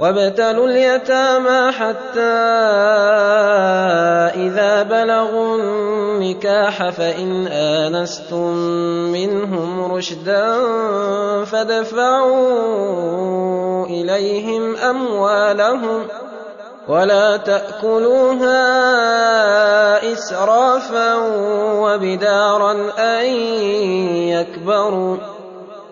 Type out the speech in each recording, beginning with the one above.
وابتلوا اليتامى حتى إذا بلغوا النكاح فإن آنستم منهم رشدا فدفعوا إليهم أموالهم ولا تأكلوها إسرافا وبدارا أن يكبروا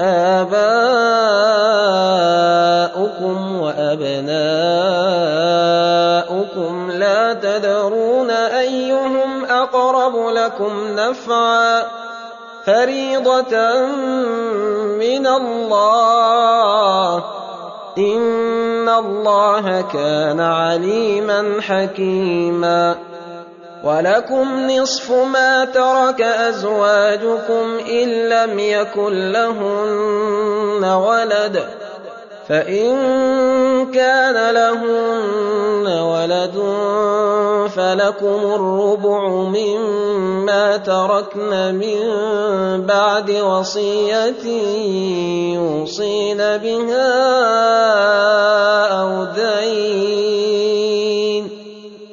آباؤكم وأبناؤكم لا تدرون أيهم أقرب لكم نفعا فريضة من الله. إن الله كان عليما حكيما. ولكم نصف ما ترك أزواجكم إن لم يكن لهن ولد فإن كان لهن ولد فلكم الربع مما تركن من بعد وصية يوصين بها أو دين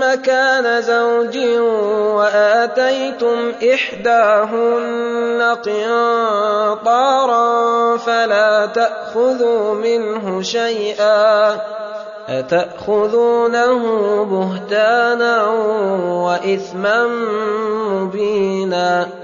مَّكَانَ زَوْجٍ وَآتَيْتُمْ إِحْدَاهُنَّ قِنطَارًا فَلَا تَأْخُذُوا مِنْهُ شَيْئًا أَتَأْخُذُونَهُ بُهْتَانًا وَإِثْمًا مُّبِينًا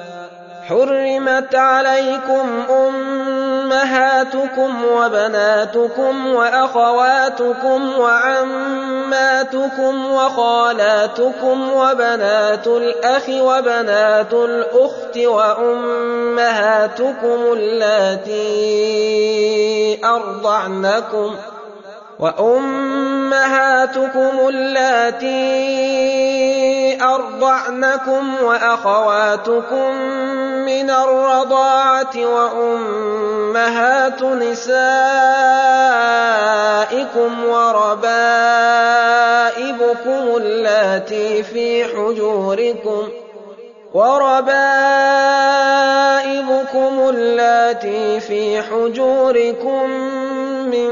حُرِّمَتْ عَلَيْكُمْ أُمَّهَاتُكُمْ وَبَنَاتُكُمْ وَأَخَوَاتُكُمْ وَعَمَّاتُكُمْ وَخَالَاتُكُمْ وَبَنَاتُ الْأَخِ وَبَنَاتُ الْأُخْتِ وَأُمَّهَاتُكُمُ اللَّاتِي أَرْضَعْنَكُمْ وَأُمَّهَاتُكُمُ اللَّاتِي أَرْضَعْنَكُمْ وَأَخَوَاتُكُم مِّنَ الرَّضَاعَةِ وَأُمَّهَاتُ نِسَائِكُمْ وَرَبَائِبُكُمُ اللَّاتِي فِي حُجُورِكُمْ وَرَبَائِبُكُمُ اللَّاتِي فِي حُجُورِكُم مِّن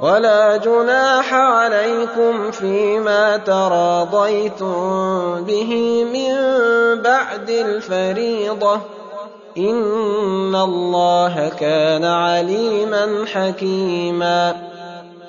وَلَا جُنَاحَ عَلَيْكُمْ فِيمَا تَرَاضَيْتُم بِهِ مِن بَعْدِ الْفَرِيضَةِ ۚ. إِنَّ اللَّهَ كَانَ عَلِيمًا حَكِيمًا.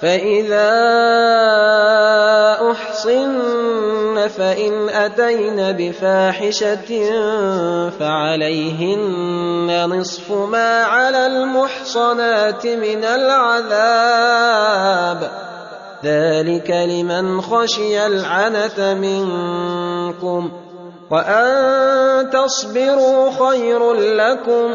فاذا احصن فان اتين بفاحشه فعليهن نصف ما على المحصنات من العذاب ذلك لمن خشي العنت منكم وان تصبروا خير لكم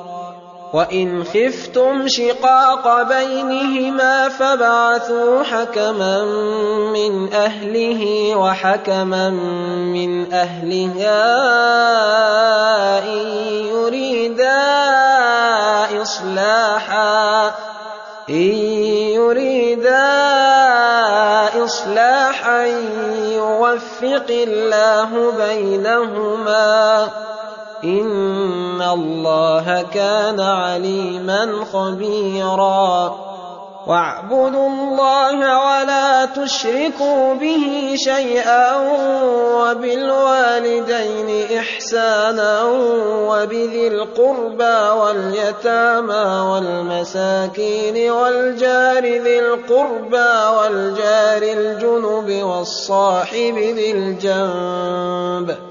وَإِنْ خِفْتُمْ شِقَاقَ بَيْنِهِمَا فَابْعَثُوا حَكَمًا مِّنْ أَهْلِهِ وَحَكَمًا مِّنْ أَهْلِهَا إِن يُرِيدَا إِصْلَاحًا إِن يُرِيدَا إِصْلَاحًا يُوَفِّقِ اللَّهُ بَيْنَهُمَا إِنَّ اللَّهَ كَانَ عَلِيمًا خَبِيرًا. وَاعْبُدُوا اللَّهَ وَلَا تُشْرِكُوا بِهِ شَيْئًا وَبِالْوَالِدَيْنِ إِحْسَانًا وَبِذِي الْقُرْبَىٰ وَالْيَتَامَىٰ وَالْمَسَاكِينِ وَالْجَارِ ذِي الْقُرْبَىٰ وَالْجَارِ الْجُنُبِ وَالصَّاحِبِ بِالْجَنبِ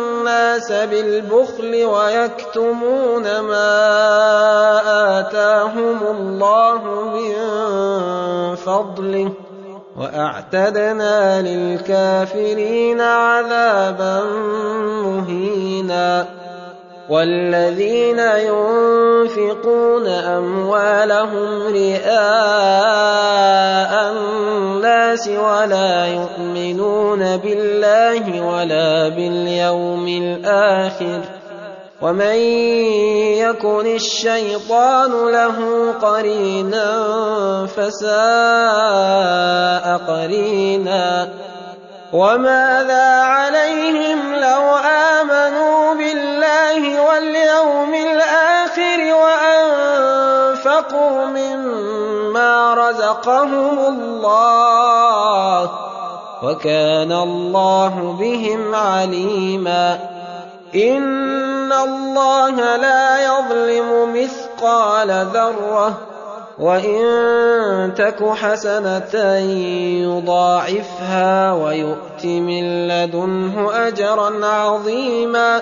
بِالْبُخْلِ وَيَكْتُمُونَ مَا آتَاهُمُ اللَّهُ مِن فَضْلِهِ ۗ وَأَعْتَدْنَا لِلْكَافِرِينَ عَذَابًا مُّهِينًا وَالَّذِينَ يُنفِقُونَ أَمْوَالَهُمْ رِئَاءَ النَّاسِ وَلَا يُؤْمِنُونَ بِاللَّهِ وَلَا بِالْيَوْمِ الْآخِرِ وَمَن يَكُنِ الشَّيْطَانُ لَهُ قَرِينًا فَسَاءَ قَرِينًا وَمَاذَا عَلَيْهِمْ لَوْ آمَنُوا بِاللَّهِ وَالْيَوْمِ الْآخِرِ وَأَنفَقُوا مِمَّا رَزَقَهُمُ اللَّهُ ۚ وَكَانَ اللَّهُ بِهِمْ عَلِيمًا إِنَّ اللَّهَ لَا يَظْلِمُ مِثْقَالَ ذَرَّةٍ ۖ وَإِن تَكُ حَسَنَةً يُضَاعِفْهَا وَيُؤْتِ مِن لَّدُنْهُ أَجْرًا عَظِيمًا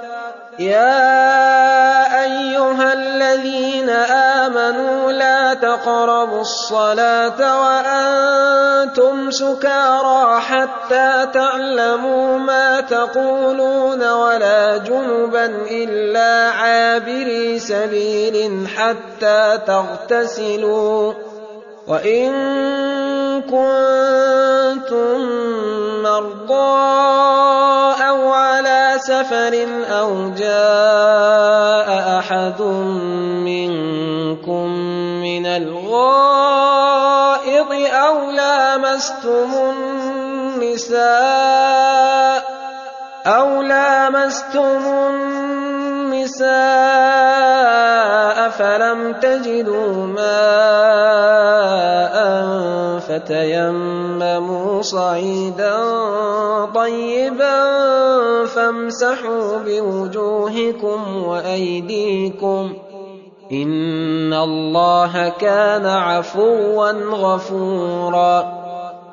يَا أَيُّهَا الَّذِينَ آمَنُوا لَا تَقْرَبُوا الصَّلَاةَ وَأَنتُمْ سُكَارَىٰ حَتَّىٰ تَعْلَمُوا مَا تَقُولُونَ وَلَا جُنُبًا إِلَّا عَابِرِي سَبِيلٍ حَتَّىٰ تَغْتَسِلُوا ۚ وَإِن كُنتُم مَّرْضَىٰ أَوْ عَلَىٰ سَفَرٍ أَوْ جَاءَ أَحَدٌ مِّنكُم مِّنَ الْغَائِطِ أَوْ لَامَسْتُمُ النِّسَاءَ فَلَمْ تَجِدُوا مَاءً فَتَيَمَّمُوا صَعِيدًا طَيِّبًا فَامْسَحُوا بِوُجُوهِكُمْ وَأَيْدِيكُمْ ۗ إِنَّ اللَّهَ كَانَ عَفُوًّا غَفُورًا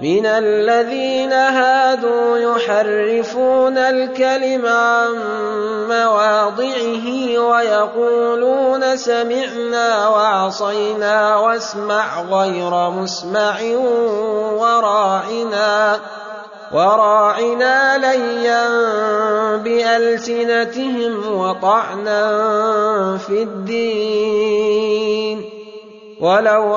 مِنَ الَّذِينَ هَادُوا يُحَرِّفُونَ الْكَلِمَ عَن مَّوَاضِعِهِ ويقولون سمعنا وعصينا واسمع غير مسمع وراعنا وراعنا ليا بألسنتهم وطعنا في الدين. ولو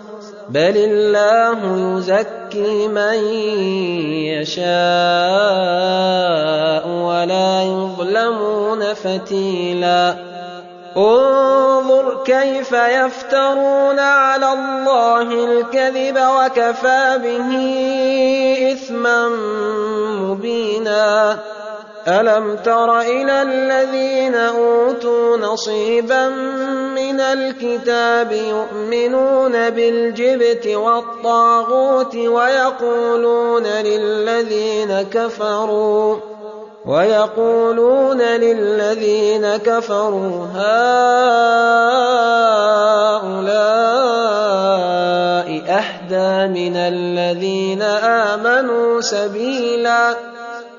بل الله يزكي من يشاء ولا يظلمون فتيلا انظر كيف يفترون على الله الكذب وكفى به إثما مبينا ألم تر إلى الذين أوتوا نصيبا من الكتاب يؤمنون بالجبت والطاغوت ويقولون للذين كفروا ويقولون للذين كفروا هؤلاء أهدى من الذين آمنوا سبيلا.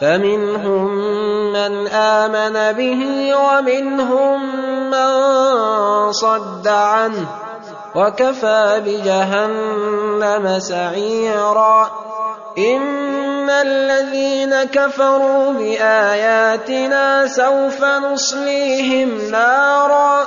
فمنهم من آمن به ومنهم من صد عنه وكفى بجهنم سعيرا. إن الذين كفروا بآياتنا سوف نصليهم نارا.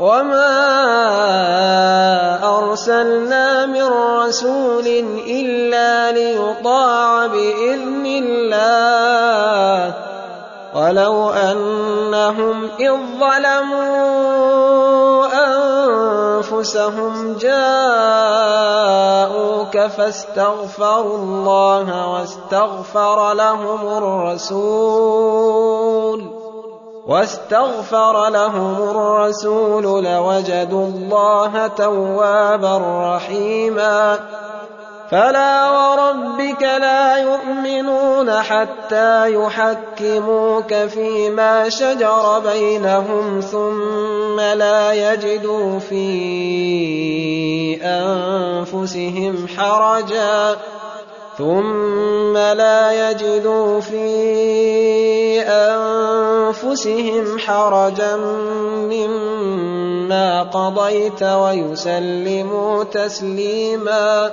وما أرسلنا من رسول إلا ليطاع بإذن الله ولو أنهم إذ ظلموا أنفسهم جاءوك فاستغفروا الله واستغفر لهم الرسول واستغفر لهم الرسول لوجدوا الله توابا رحيما. فلا وربك لا يؤمنون حتى يحكموك فيما شجر بينهم ثم لا يجدوا في أنفسهم حرجا. ثم لا يجدوا في أنفسهم حرجا مما قضيت ويسلموا تسليما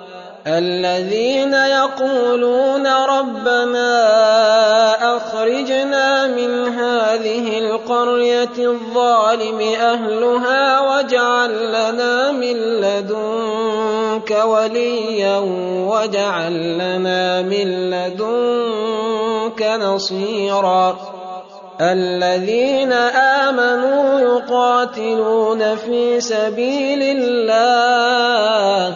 الذين يقولون ربنا أخرجنا من هذه القرية الظالم أهلها واجعل لنا من لدنك وليا واجعل لنا من لدنك نصيرا. الذين آمنوا يقاتلون في سبيل الله.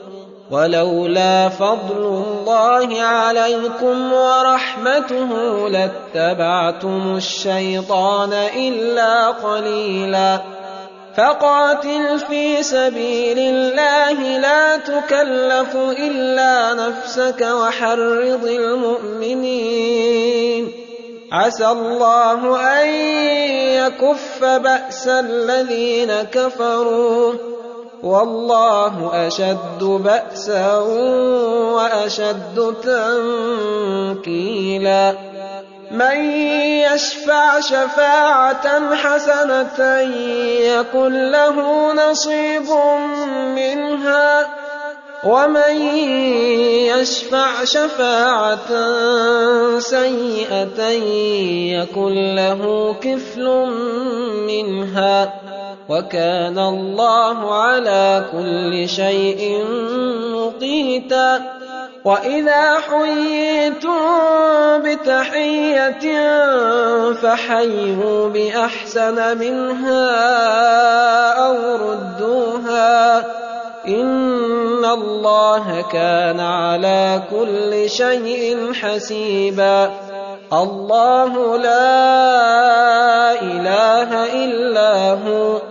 ولولا فضل الله عليكم ورحمته لاتبعتم الشيطان إلا قليلاً. فقاتل في سبيل الله لا تكلف إلا نفسك وحرض المؤمنين. عسى الله أن يكف بأس الذين كفروا. والله أشد بأسا وأشد تنكيلا. من يشفع شفاعة حسنة يكن له نصيب منها. ومن يشفع شفاعة سيئة يكن له كفل منها. وكان الله على كل شيء مقيتا. وإذا حييتم بتحية فحيوا بأحسن منها أو ردوها. إن الله كان على كل شيء حسيبا. الله لا إله إلا هو.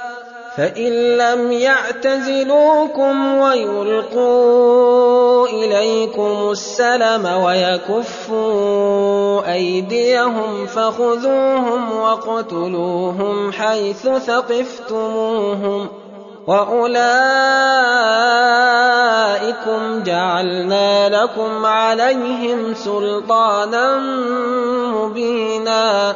فإن لم يعتزلوكم ويلقوا إليكم السلم ويكفوا أيديهم فخذوهم واقتلوهم حيث ثقفتموهم وأولئكم جعلنا لكم عليهم سلطانا مبينا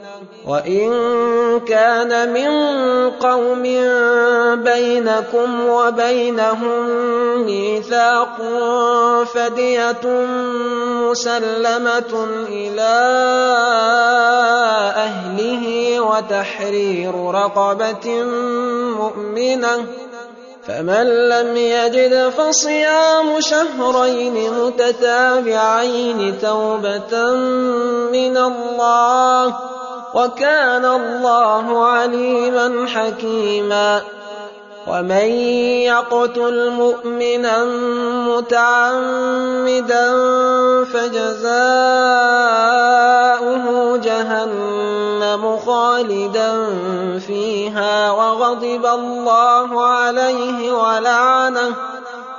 وإن كان من قوم بينكم وبينهم ميثاق فدية مسلمة إلى أهله وتحرير رقبة مؤمنة فمن لم يجد فصيام شهرين متتابعين توبة من الله وكان الله عليما حكيما. ومن يقتل مؤمنا متعمدا فجزاؤه جهنم خالدا فيها وغضب الله عليه ولعنه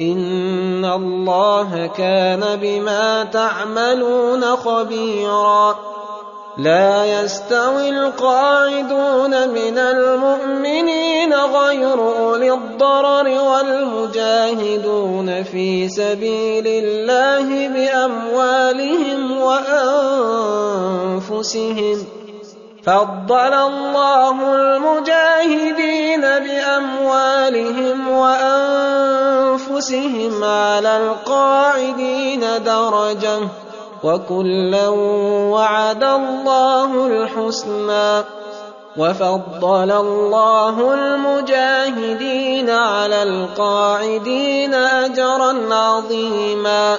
إن الله كان بما تعملون خبيرا لا يستوي القاعدون من المؤمنين غير أولي الضرر والمجاهدون في سبيل الله بأموالهم وأنفسهم فضل الله المجاهدين بأموالهم وأنفسهم على القاعدين درجة وكلا وعد الله الحسنى وفضل الله المجاهدين على القاعدين أجرا عظيما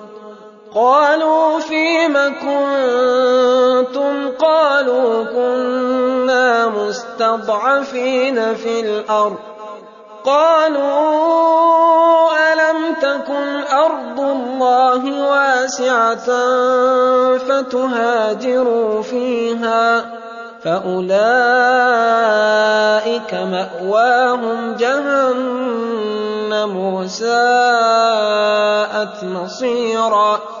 قالوا فيم كنتم؟ قالوا كنا مستضعفين في الأرض. قالوا ألم تكن أرض الله واسعة فتهاجروا فيها؟ فأولئك مأواهم جهنم وساءت مصيرا.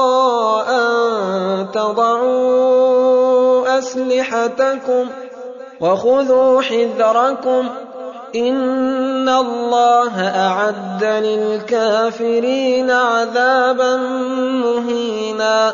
تضعوا أسلحتكم وخذوا حذركم إن الله أعد للكافرين عذابا مهينا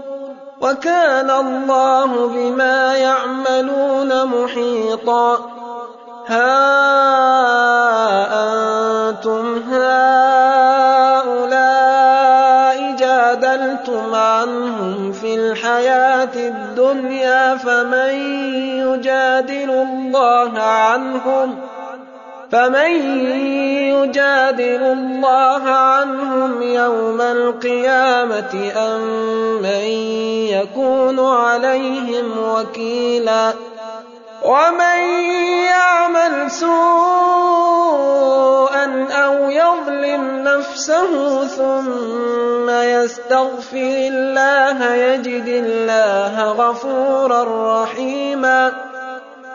وَكَانَ اللَّهُ بِمَا يَعْمَلُونَ مُحِيطًا. هَا أَنتُمْ هَٰؤُلَاءِ جَادَلْتُمْ عَنْهُمْ فِي الْحَيَاةِ الدُّنْيَا فَمَن يُجَادِلُ اللَّهَ عَنْهُمْ؟ يَوْمَ الْقِيَامَةِ أَم مَّن يَكُونُ عَلَيْهِمْ وَكِيلًا وَمَن يَعْمَلْ سُوءًا أَوْ يَظْلِمْ نَفْسَهُ ثُمَّ يَسْتَغْفِرِ اللَّهَ يَجِدِ اللَّهَ غَفُورًا رَّحِيمًا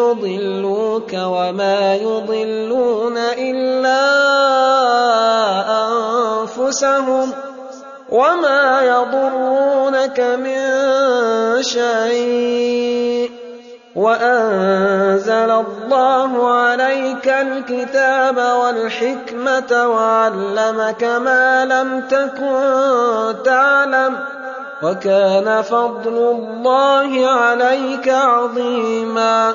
يُضِلُّوكَ وَمَا يُضِلُّونَ إِلَّا أَنفُسَهُمْ ۖ وَمَا يَضُرُّونَكَ مِن شَيْءٍ ۚ وَأَنزَلَ اللَّهُ عَلَيْكَ الْكِتَابَ وَالْحِكْمَةَ وَعَلَّمَكَ مَا لَمْ تَكُن تَعْلَمُ ۚ وَكَانَ فَضْلُ اللَّهِ عَلَيْكَ عَظِيمًا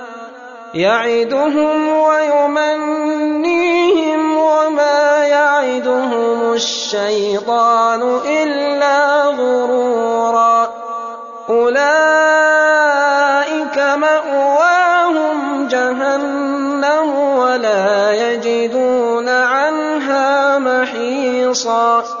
يَعِدُهُمْ وَيُمَنِّيهِمْ وَمَا يعدهم الشيطان إلا غرورا. أولئك مأواهم جهنم ولا يجدون عنها محيصا.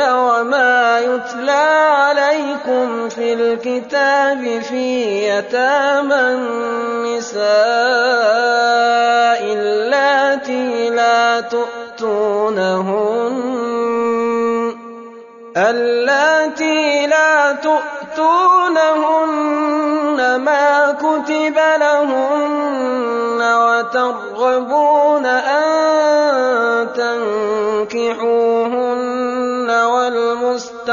وما يتلى عليكم في الكتاب في يتامى النساء اللاتي لا تؤتونهن اللاتي لا تؤتونهن ما كتب لهن وترغبون أن تنكحوهن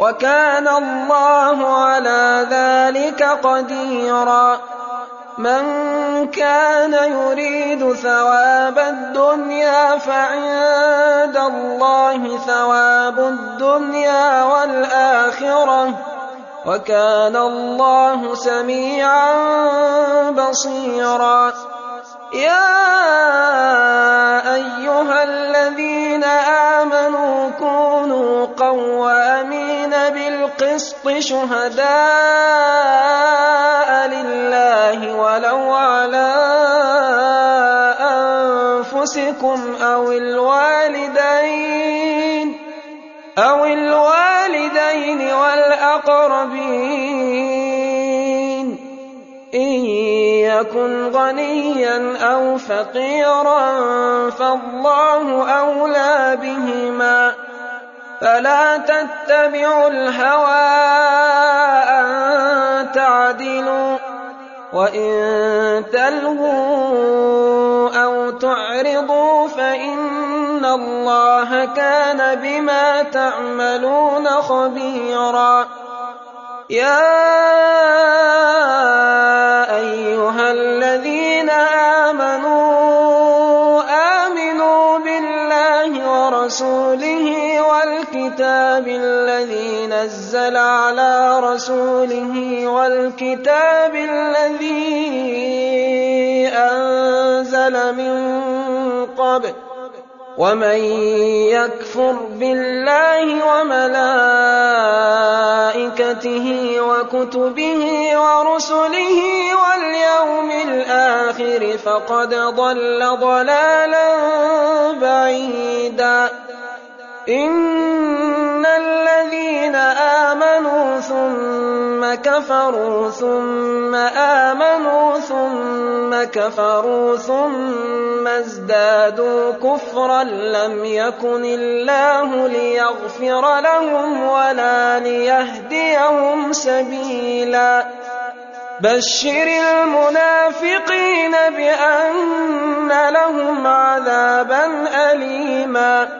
وَكَانَ اللَّهُ عَلَىٰ ذَٰلِكَ قَدِيرًا. مَن كَانَ يُرِيدُ ثَوَابَ الدُّنْيَا فَعِندَ اللَّهِ ثَوَابُ الدُّنْيَا وَالْآخِرَةِ ۚ. وَكَانَ اللَّهُ سَمِيعًا بَصِيرًا. يَا أَيُّهَا الَّذِينَ آمَنُوا كُونُوا قَوَّامِينَ بِالْقِسْطِ شُهَدَاءَ لِلَّهِ وَلَوْ عَلَىٰ أَنفُسِكُمْ أَوِ الْوَالِدَيْنِ وَالْأَقْرَبِينَ إِن يَكُنْ غَنِيًّا أَوْ فَقِيرًا فَاللَّهُ أَوْلَىٰ بِهِمَا ۖ فَلَا تَتَّبِعُوا الْهَوَىٰ أَن تَعْدِلُوا ۚ وَإِن تَلْوُوا أَوْ تُعْرِضُوا فَإِنَّ اللَّهَ كَانَ بِمَا تَعْمَلُونَ خَبِيرًا. يَا أَيُّهَا الَّذِينَ آمَنُوا آمِنُوا بِاللَّهِ وَرَسُولِهِ وَالْكِتَابِ الَّذِي نَزَّلَ عَلَىٰ رَسُولِهِ وَالْكِتَابِ الَّذِي أَنزَلَ مِن قَبْلُ ۚ وَمَن يَكْفُرْ بِاللَّهِ وَمَلَائِكَتِهِ وَكُتُبِهِ وَرُسُلِهِ وَالْيَوْمِ الْآخِرِ فَقَدْ ضَلَّ ضَلَالًا بَعِيدًا. ثُمَّ كَفَرُوا ثُمَّ آمَنُوا ثُمَّ كَفَرُوا ثُمَّ ازْدَادُوا كُفْرًا لَّمْ يَكُنِ اللَّهُ لِيَغْفِرَ لَهُمْ وَلَا لِيَهْدِيَهُمْ سَبِيلًا. بَشِّرِ الْمُنَافِقِينَ بِأَنَّ لَهُمْ عَذَابًا أَلِيمًا.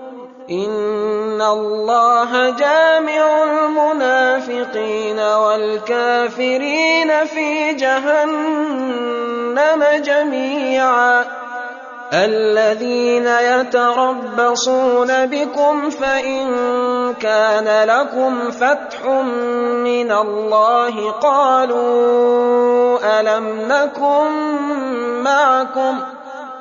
إِنَّ اللَّهَ جَامِعُ الْمُنَافِقِينَ وَالْكَافِرِينَ فِي جَهَنَّمَ جَمِيعًا الَّذِينَ يَتَرَبَّصُونَ بِكُمْ فَإِن كَانَ لَكُمْ فَتْحٌ مِّنَ اللَّهِ قَالُوا أَلَمْ نَكُن مَّعَكُمْ ۚ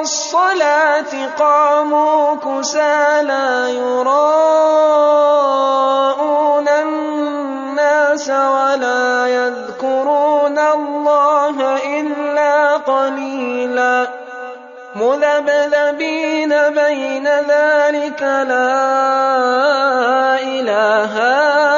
الصلاة قاموا كسالى يراءون الناس ولا يذكرون الله إلا قليلا مذبذبين بين ذلك لا إله هؤلاء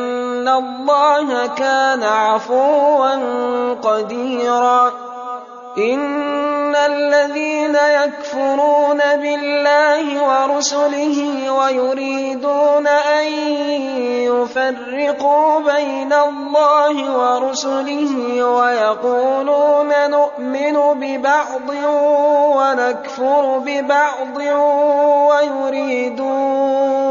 الله كان عفوا قديرا إن الذين يكفرون بالله ورسله ويريدون أن يفرقوا بين الله ورسله ويقولون نؤمن ببعض ونكفر ببعض ويريدون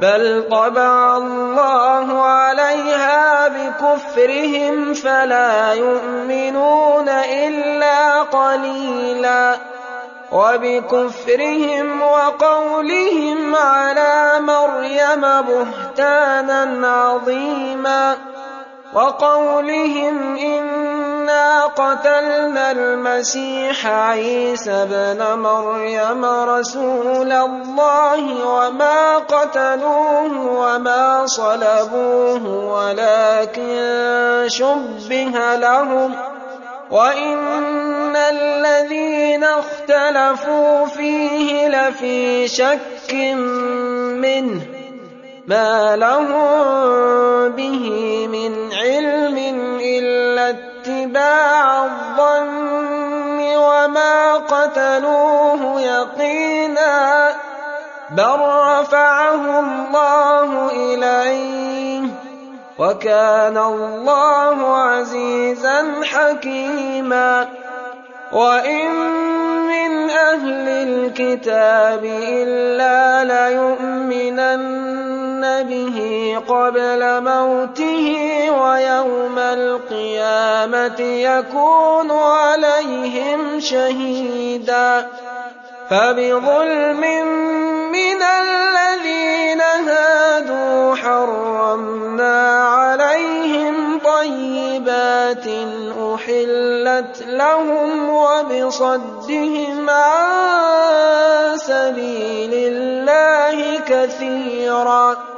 بل طبع الله عليها بكفرهم فلا يؤمنون إلا قليلاً وبكفرهم وقولهم على مريم بهتانا عظيما وقولهم انا قتلنا المسيح عيسى ابن مريم رسول الله وما قتلوه وما صلبوه ولكن شبه لهم وإن الذين اختلفوا فيه لفي شك منه ما لهم به من علم إلا اتباع الظن وما قتلوه يقينا بل رفعه الله إليه وكان الله عزيزا حكيما. وإن من أهل الكتاب إلا ليؤمنن به قبل موته ويوم القيامه يكون عليهم شهيدا فبظلم من الذين هادوا حرمنا عليهم طيبات أحلت لهم وبصدهم عن سبيل الله كثيرا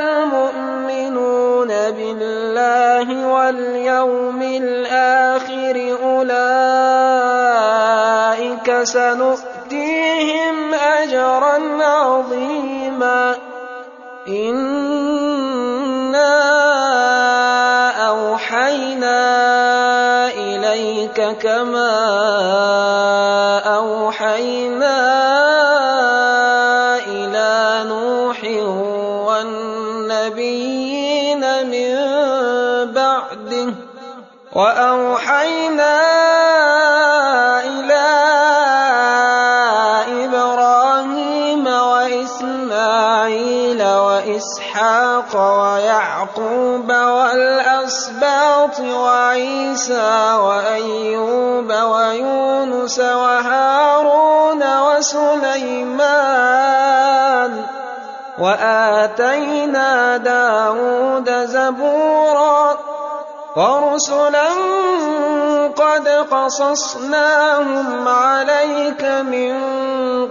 اولئك سنؤتيهم اجرا عظيما. ويعقوب والأسباط وعيسى وأيوب ويونس وهارون وسليمان وآتينا داود زبورا ورسلا قد قصصناهم عليك من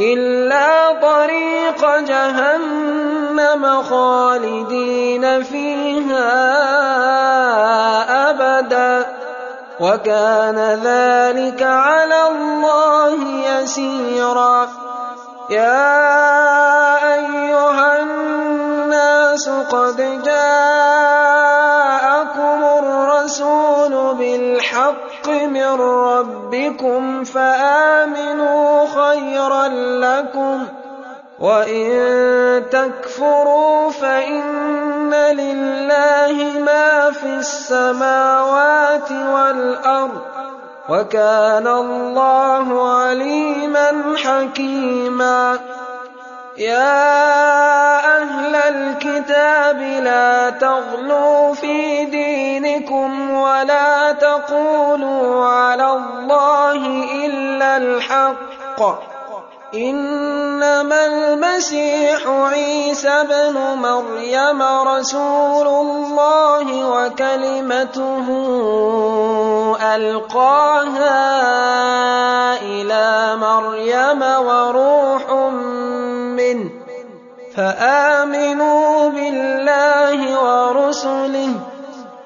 إلا طريق جهنم خالدين فيها أبدا وكان ذلك على الله يسيرا يا أيها الناس قد جاءكم الرسول بالحق من ربكم فآمنوا خيرا لكم وإن تكفروا فإن لله ما في السماوات والأرض وكان الله عليما حكيما. يا أهل الكتاب لا تغلوا في دينكم ولا تقولوا على الله إلا الحق. إنما المسيح عيسى بن مريم رسول الله وكلمته ألقاها إلى مريم وروح منه. فآمنوا بالله ورسله.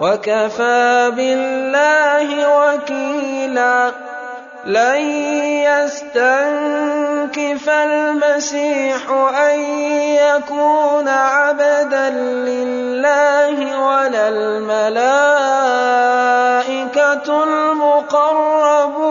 وكفى بالله وكيلا. لن يستنكف المسيح أن يكون عبدا لله ولا الملائكة المقربون.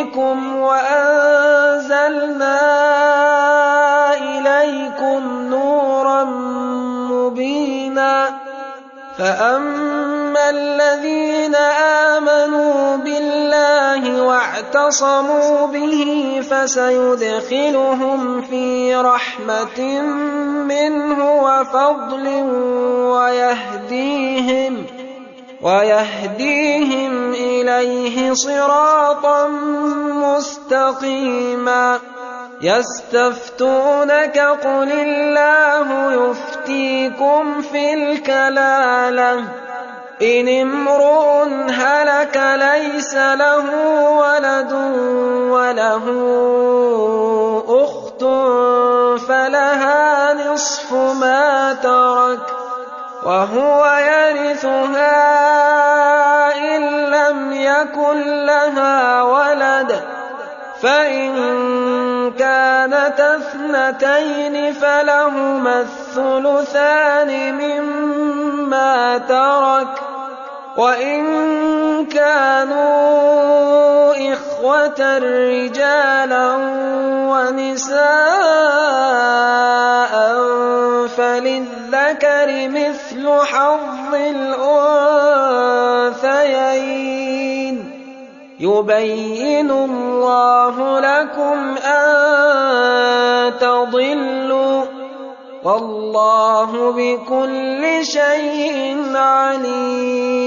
ربكم وأنزلنا إليكم نورا مبينا فأما الذين آمنوا بالله واعتصموا به فسيدخلهم في رحمة منه وفضل ويهديهم ويهديهم إليه صراطا مستقيما. يستفتونك قل الله يفتيكم في الكلالة. إن امرؤ هلك ليس له ولد وله أخت فلها نصف ما ترك. وهو يرثها إن لم يكن لها ولد. فإن كانت اثنتين فلهما الثلثان مما ترك. وإن كانوا إخوة رجالا ونساء للذكر مِثْلُ حَظِّ الْأُنثَيَيْنِ ۗ. يُبَيِّنُ اللَّهُ لَكُمْ أَن تَضِلُّوا ۗ وَاللَّهُ بِكُلِّ شَيْءٍ عَلِيمٌ.